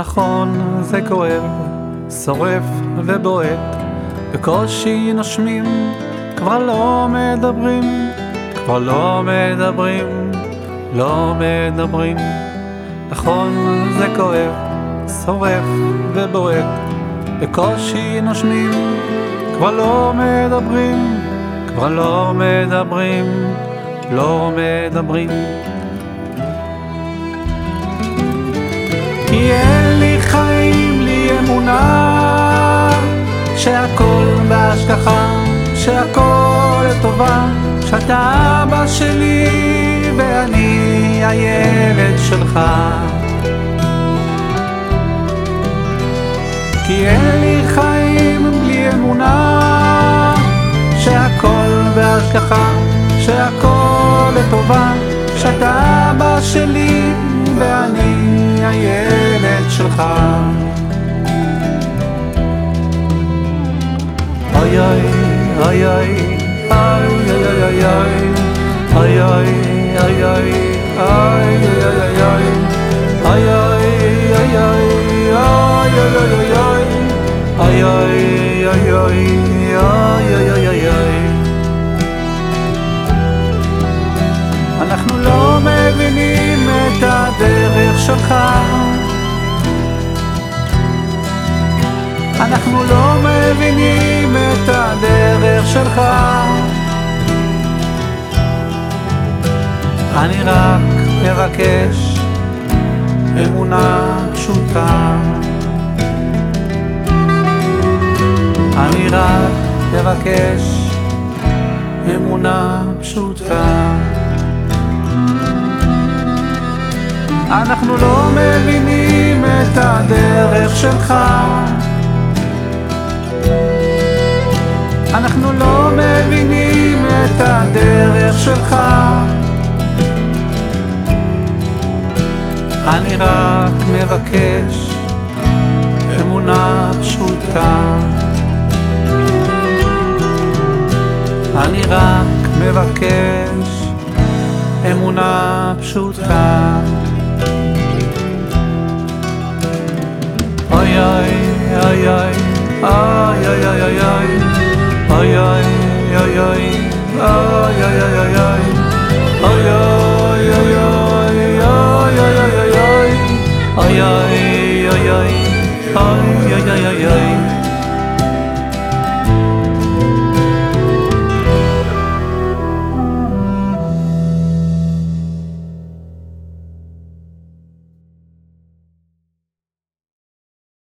נכון, זה כואב, שורף ובועט, בקושי נושמים, כבר לא מדברים, כבר לא מדברים, לא מדברים. נכון, זה כואב, שורף ובועט, בקושי נושמים, כבר לא מדברים, כבר לא מדברים, לא מדברים. שהכל לטובה שאתה אבא שלי ואני הילד שלך. כי אין לי חיים בלי אמונה שהכל בהשגחה, שהכל לטובה שאתה אבא שלי ואני הילד שלך. אוי אוי איי איי איי איי איי איי איי אנחנו לא מבינים את הדרך שלך אנחנו לא מבינים אני רק מבקש אמונה פשוטה. אני רק מבקש אמונה פשוטה. אנחנו לא מבינים את הדרך שלך. אנחנו לא מבינים את הדרך שלך אני רק מבקש אמונה פשוטה. אני רק מבקש אמונה פשוטה. אוי אוי אוי אוי אוי אוי אוי いやいやいや